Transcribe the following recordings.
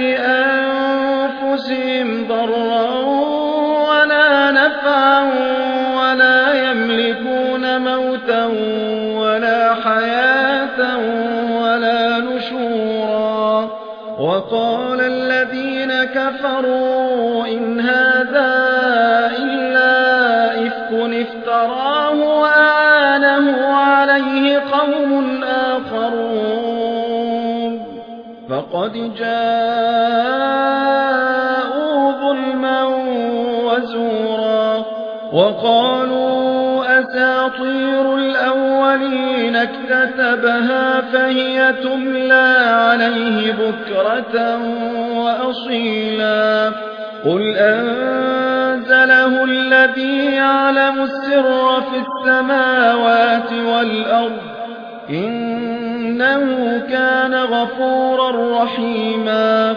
لأنفسهم ضرا ولا نفعا ولا يملكون موتا ولا حياة ولا نشورا. وقال الذين كفروا إن هذا إلا إفك افتراه وأعانه عليه قوم آخرون. فقد جاءوا اكتتبها فهي تملى عليه بكرة وأصيلا. قل أنزله الذي يعلم السر في السماوات والأرض. إنه كان غفورا رحيما.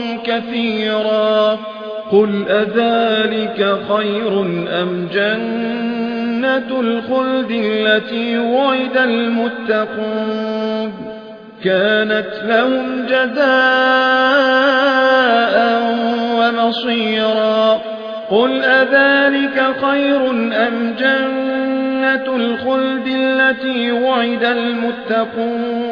كثيرا. قل أذلك خير أم جنة الخلد التي وعد المتقون؟ كانت لهم جزاء ومصيرا. قل أذلك خير أم جنة الخلد التي وعد المتقون؟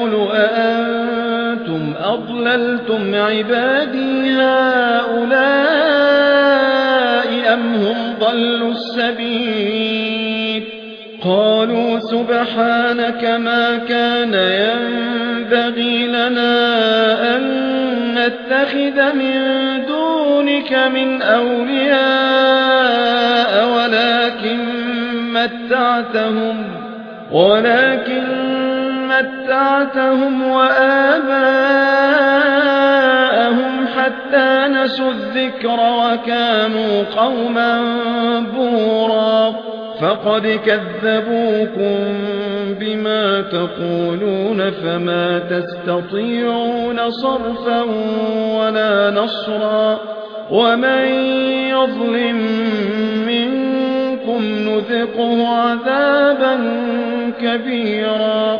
أَضْلَلْتُمْ عِبَادِي هَٰؤُلَاءِ أَمْ هُمْ ضَلُّوا السَّبِيلَ قَالُوا سُبْحَانَكَ مَا كَانَ يَنبَغِي لَنَا أَن نَّتَّخِذَ مِن دُونِكَ مِنْ أَوْلِيَاءَ وَلَٰكِن مَّتَّعْتَهُمْ ولكن متعتهم وآباءهم حتى نسوا الذكر وكانوا قوما بورا. فقد كذبوكم بما تقولون فما تستطيعون صرفا ولا نصرا. ومن يظلم منكم نذقه عذابا كبيرا.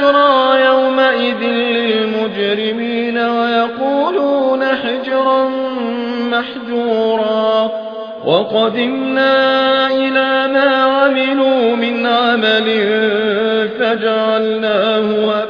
بشرى يومئذ للمجرمين ويقولون حجرا محجورا وقدمنا إلى ما عملوا من عمل فجعلناه هباء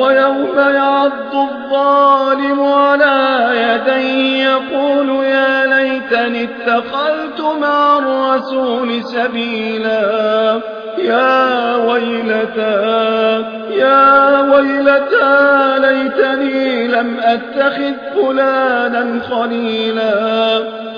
ويوم يعض الظالم على يديه يقول يا ليتني اتخذت مع الرسول سبيلا. يا ويلتى يا ويلتى ليتني لم أتخذ فلانا خليلا.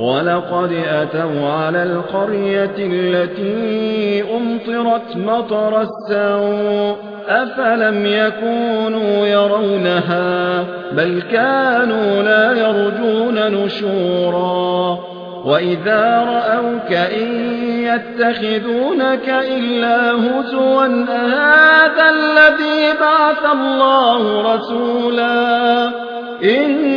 ولقد أتوا على القرية التي أمطرت مطر السوء أفلم يكونوا يرونها؟ بل كانوا لا يرجون نشورا. وإذا رأوك إن يتخذونك إلا هزوا هذا الذي بعث الله رسولا؟ إن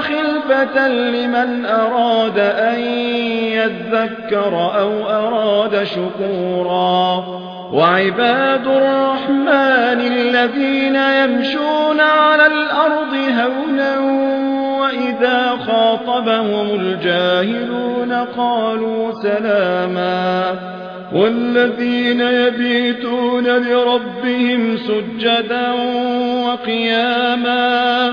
خلفة لمن أراد أن يذكر أو أراد شكورا. وعباد الرحمن الذين يمشون على الأرض هونا وإذا خاطبهم الجاهلون قالوا سلاما. والذين يبيتون لربهم سجدا وقياما.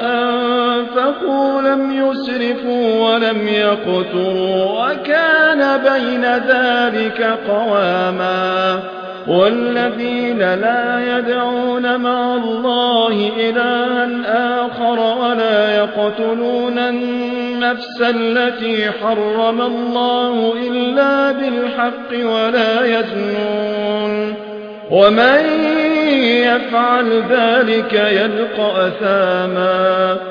أنفقوا لم يسرفوا ولم يقتروا وكان بين ذلك قواما والذين لا يدعون مع الله إلها آخر ولا يقتلون النفس التي حرم الله إلا بالحق ولا يزنون ومن يفعل ذلك يلقى أثاما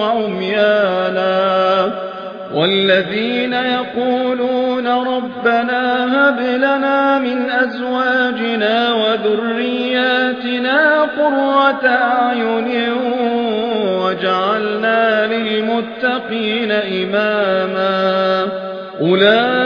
وعميانا والذين يقولون ربنا هب لنا من أزواجنا وذرياتنا قرة أعين وجعلنا للمتقين إماما أولئك